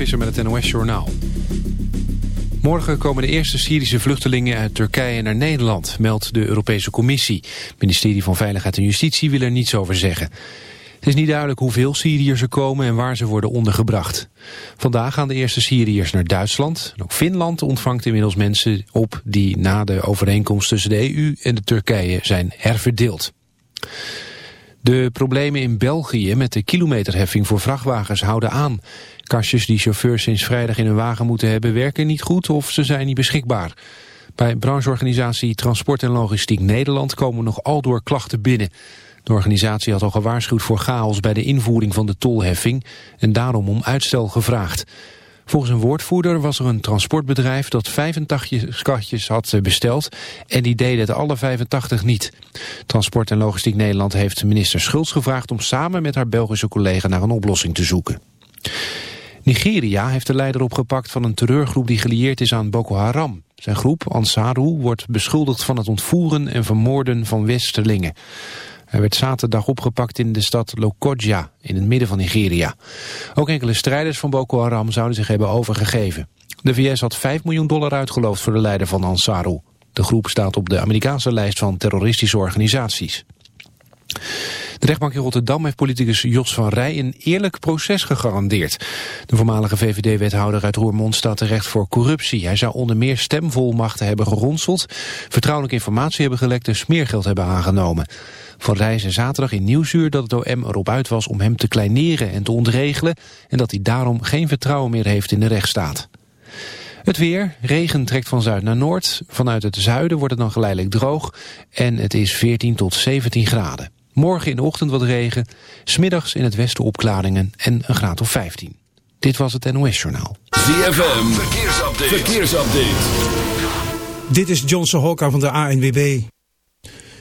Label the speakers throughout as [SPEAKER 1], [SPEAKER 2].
[SPEAKER 1] Visser met het NOS-journaal. Morgen komen de eerste Syrische vluchtelingen uit Turkije naar Nederland, meldt de Europese Commissie. Het ministerie van Veiligheid en Justitie wil er niets over zeggen. Het is niet duidelijk hoeveel Syriërs er komen en waar ze worden ondergebracht. Vandaag gaan de eerste Syriërs naar Duitsland. ook Finland ontvangt inmiddels mensen op die na de overeenkomst tussen de EU en de Turkije zijn herverdeeld. De problemen in België met de kilometerheffing voor vrachtwagens houden aan. Kastjes die chauffeurs sinds vrijdag in hun wagen moeten hebben werken niet goed of ze zijn niet beschikbaar. Bij brancheorganisatie Transport en Logistiek Nederland komen nog al door klachten binnen. De organisatie had al gewaarschuwd voor chaos bij de invoering van de tolheffing en daarom om uitstel gevraagd. Volgens een woordvoerder was er een transportbedrijf dat 85 kastjes had besteld en die deden het alle 85 niet. Transport en Logistiek Nederland heeft minister Schultz gevraagd om samen met haar Belgische collega naar een oplossing te zoeken. Nigeria heeft de leider opgepakt van een terreurgroep die gelieerd is aan Boko Haram. Zijn groep, Ansaru, wordt beschuldigd van het ontvoeren en vermoorden van westerlingen. Hij werd zaterdag opgepakt in de stad Lokoja, in het midden van Nigeria. Ook enkele strijders van Boko Haram zouden zich hebben overgegeven. De VS had 5 miljoen dollar uitgeloofd voor de leider van Ansaru. De groep staat op de Amerikaanse lijst van terroristische organisaties. De rechtbank in Rotterdam heeft politicus Jos van Rij een eerlijk proces gegarandeerd. De voormalige VVD-wethouder uit Roermond staat terecht voor corruptie. Hij zou onder meer stemvolmachten hebben geronseld, vertrouwelijke informatie hebben gelekt en smeergeld hebben aangenomen. Van Rij zei zaterdag in Nieuwsuur dat het OM erop uit was om hem te kleineren en te ontregelen en dat hij daarom geen vertrouwen meer heeft in de rechtsstaat. Het weer, regen trekt van zuid naar noord. Vanuit het zuiden wordt het dan geleidelijk droog en het is 14 tot 17 graden. Morgen in de ochtend wat regen, smiddags in het westen opklaringen en een graad of 15. Dit was het NOS Journaal.
[SPEAKER 2] ZFM, verkeersupdate. verkeersupdate.
[SPEAKER 3] Dit is Johnson Hokka van de ANWB.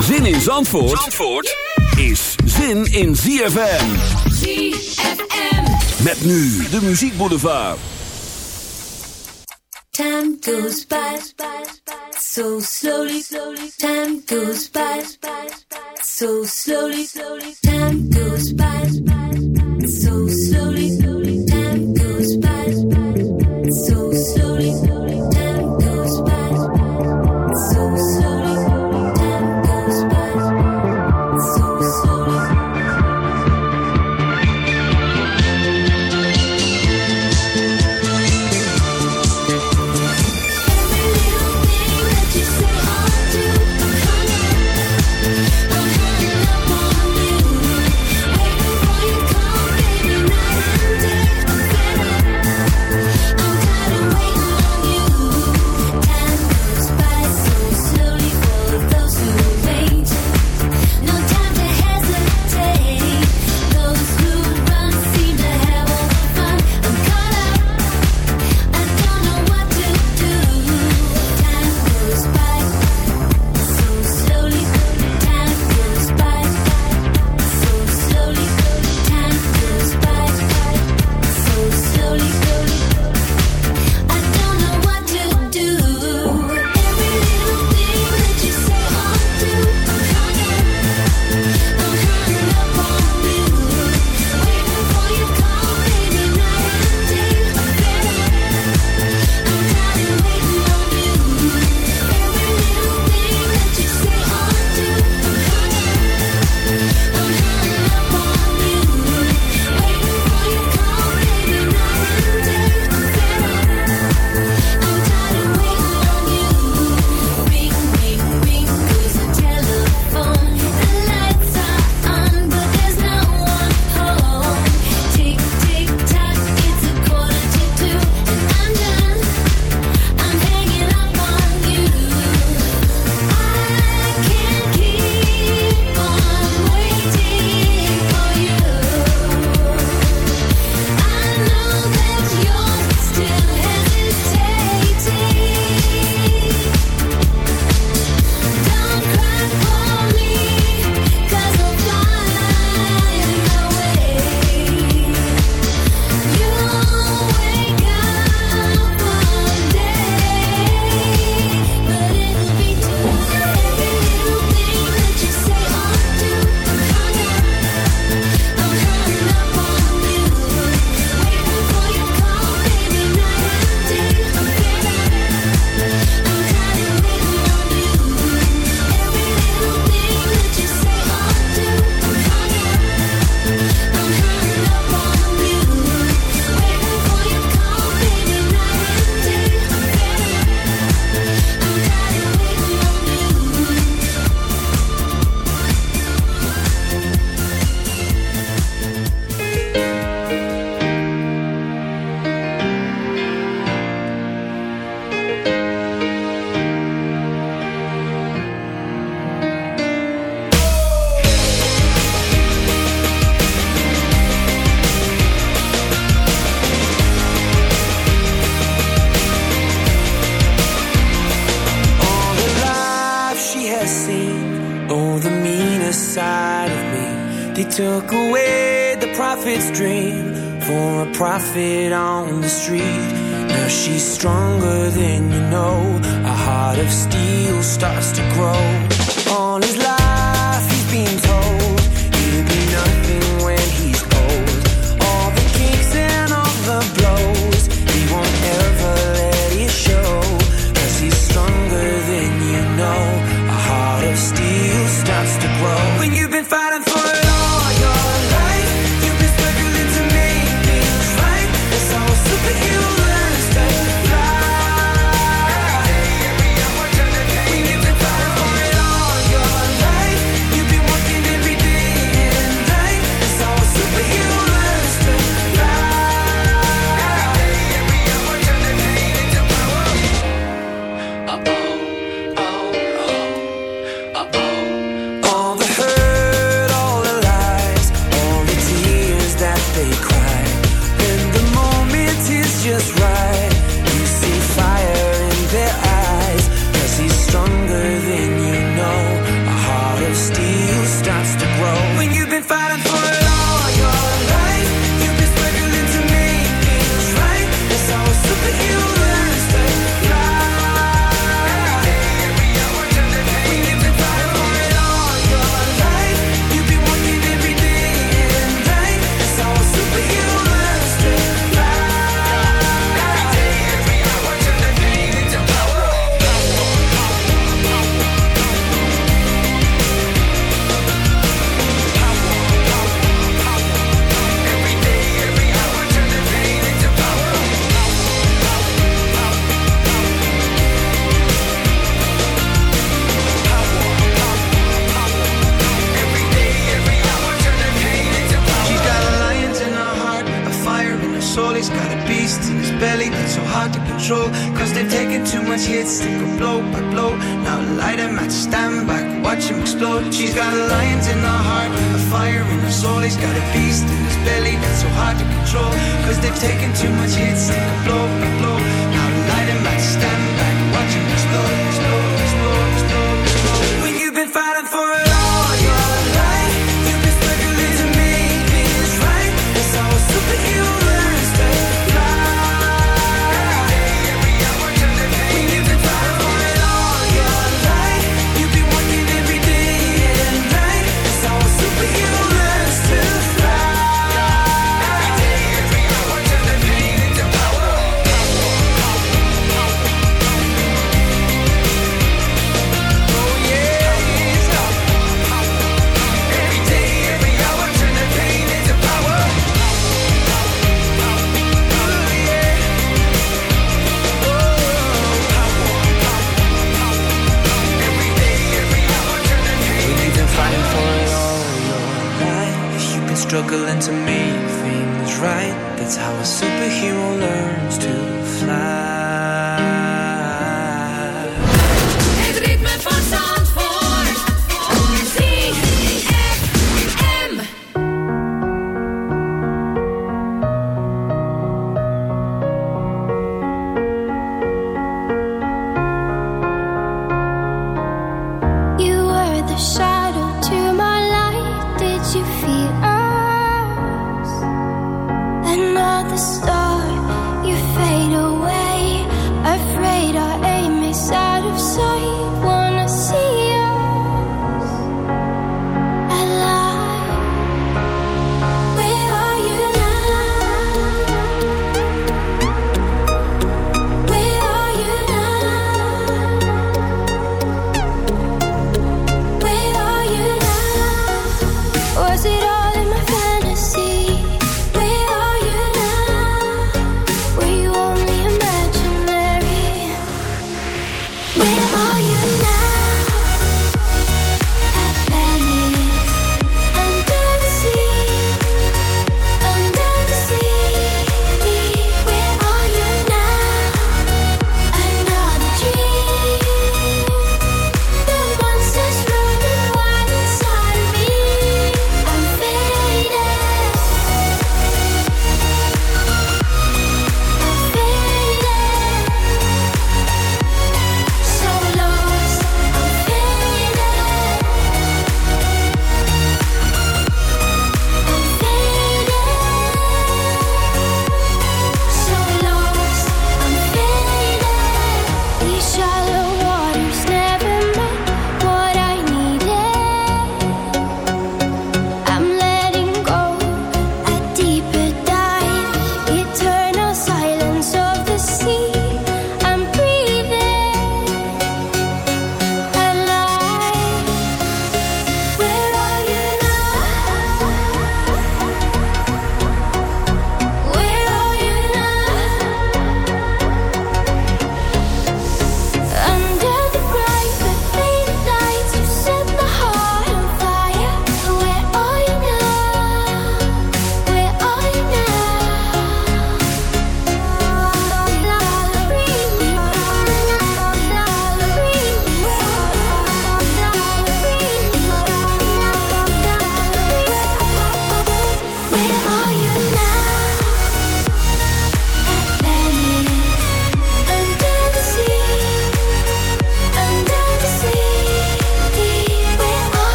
[SPEAKER 2] Zin in Zandvoort, Zandvoort is zin in ZFM.
[SPEAKER 4] ZFM.
[SPEAKER 2] Met nu de Muziek Boulevard.
[SPEAKER 4] Time goes by so slowly. Time goes by so slowly. Time goes by
[SPEAKER 5] Now she's stronger than you know. A heart of steel starts to grow. On his.
[SPEAKER 6] hard to control Cause they've taken too much hits, they go blow by blow. Now light them at stand back, watch him explode. She's got a lions in her heart, a fire in her soul. He's got a beast in his belly that's so hard to control Cause they've taken too much hits, they go blow by blow. Now light them at stand back, watch him explode, explode, explode, explode, explode.
[SPEAKER 5] When you've been fighting for it struggling to make things right.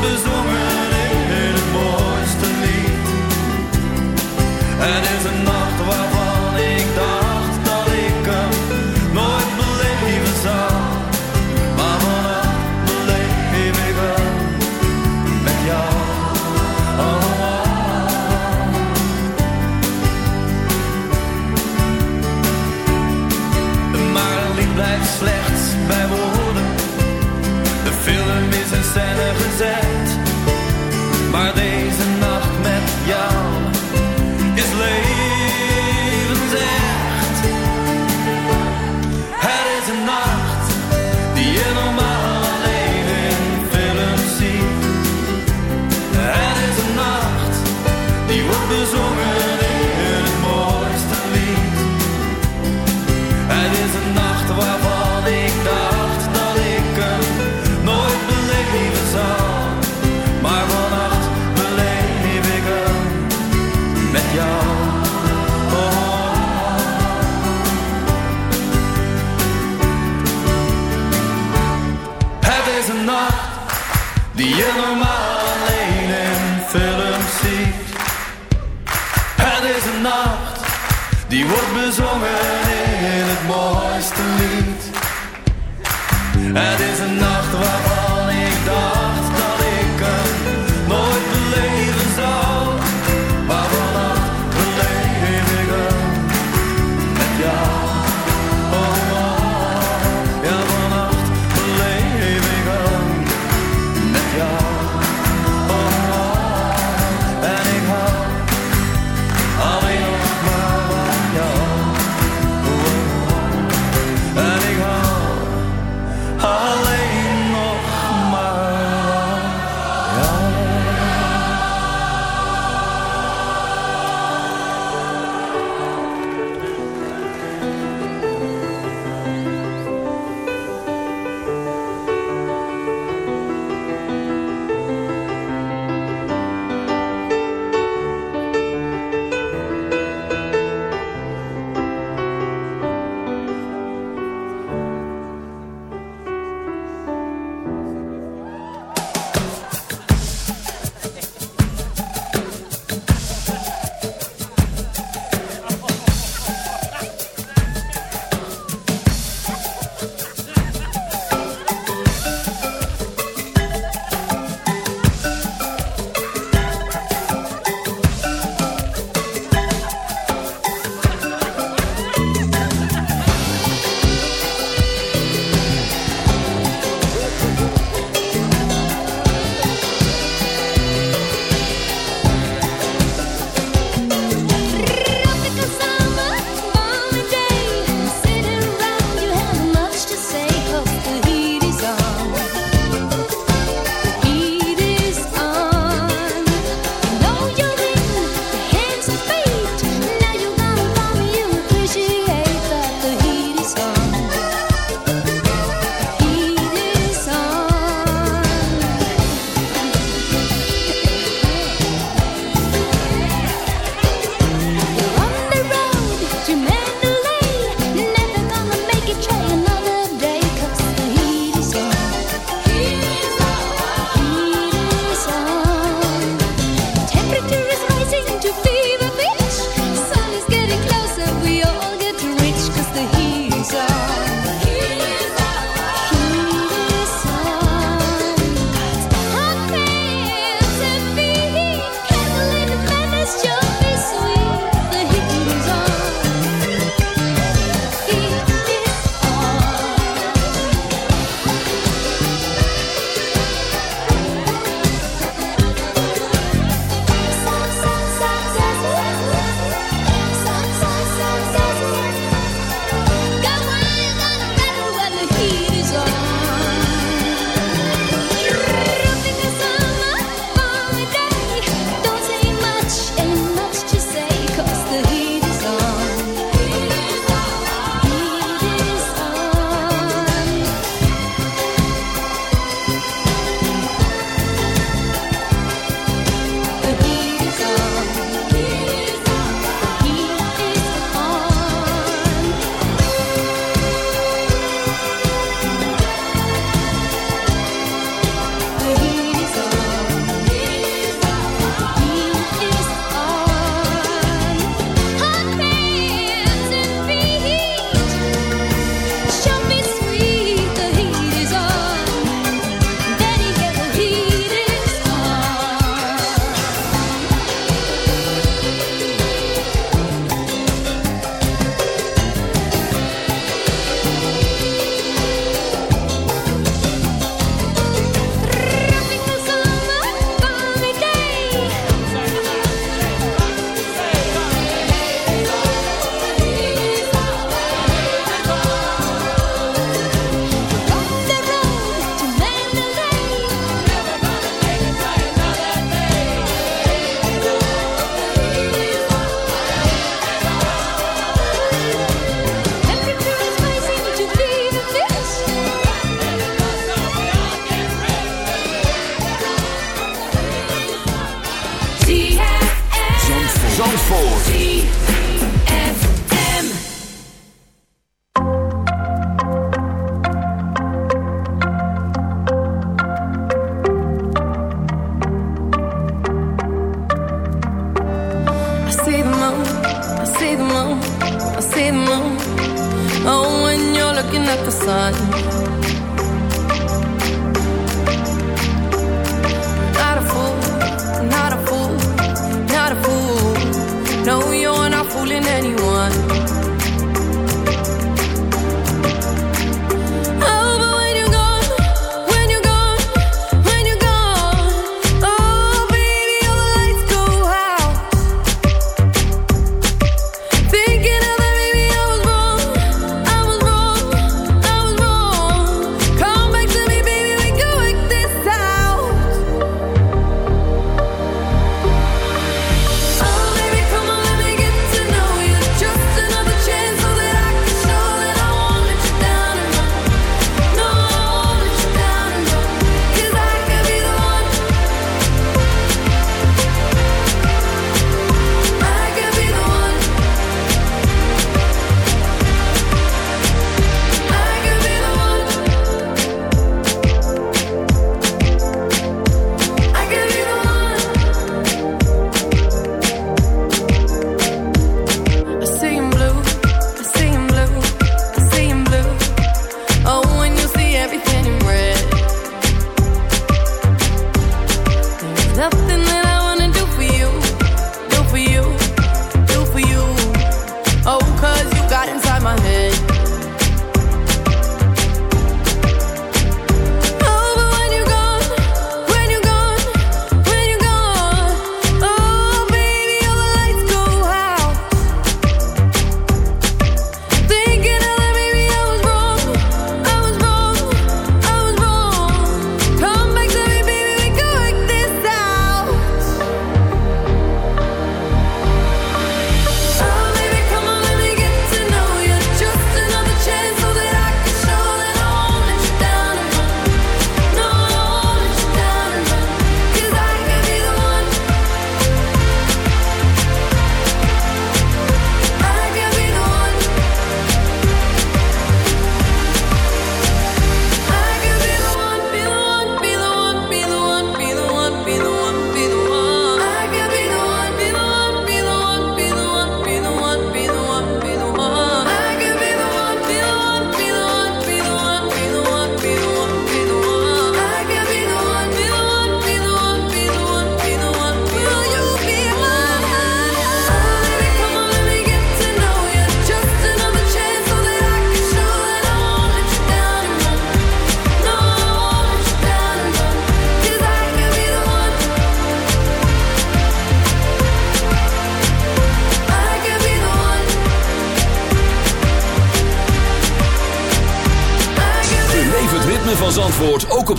[SPEAKER 7] Bezongen in het mooiste lied. Het is een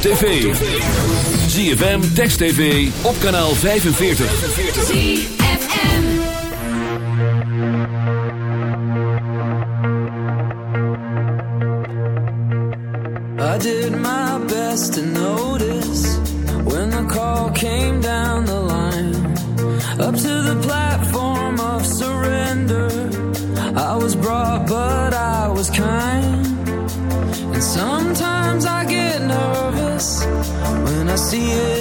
[SPEAKER 2] tv. ZFM, Text TV, op kanaal 45.
[SPEAKER 8] I did my best to notice When the call came down the line Up to the platform of surrender I was brought but I was kind And some see
[SPEAKER 9] it.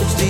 [SPEAKER 6] my